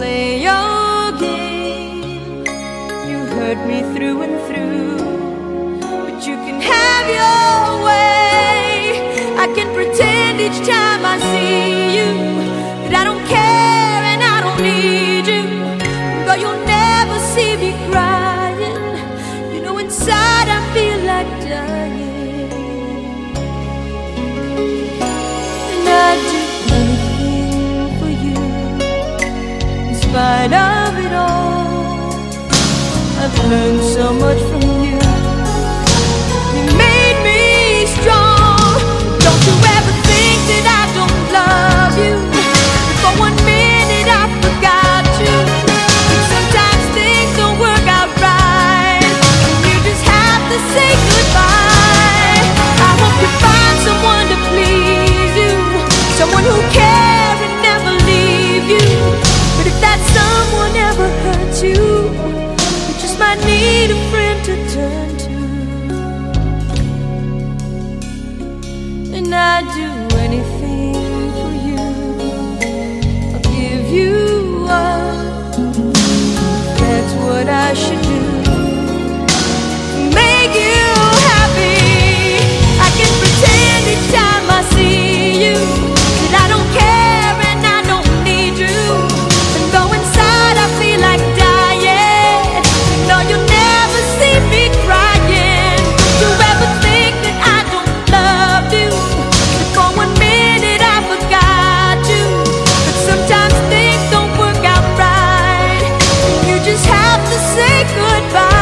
play your game. You hurt me through and through, but you can have your way. I can pretend each time I see you that I don't care spite of it all. I've learned say goodbye.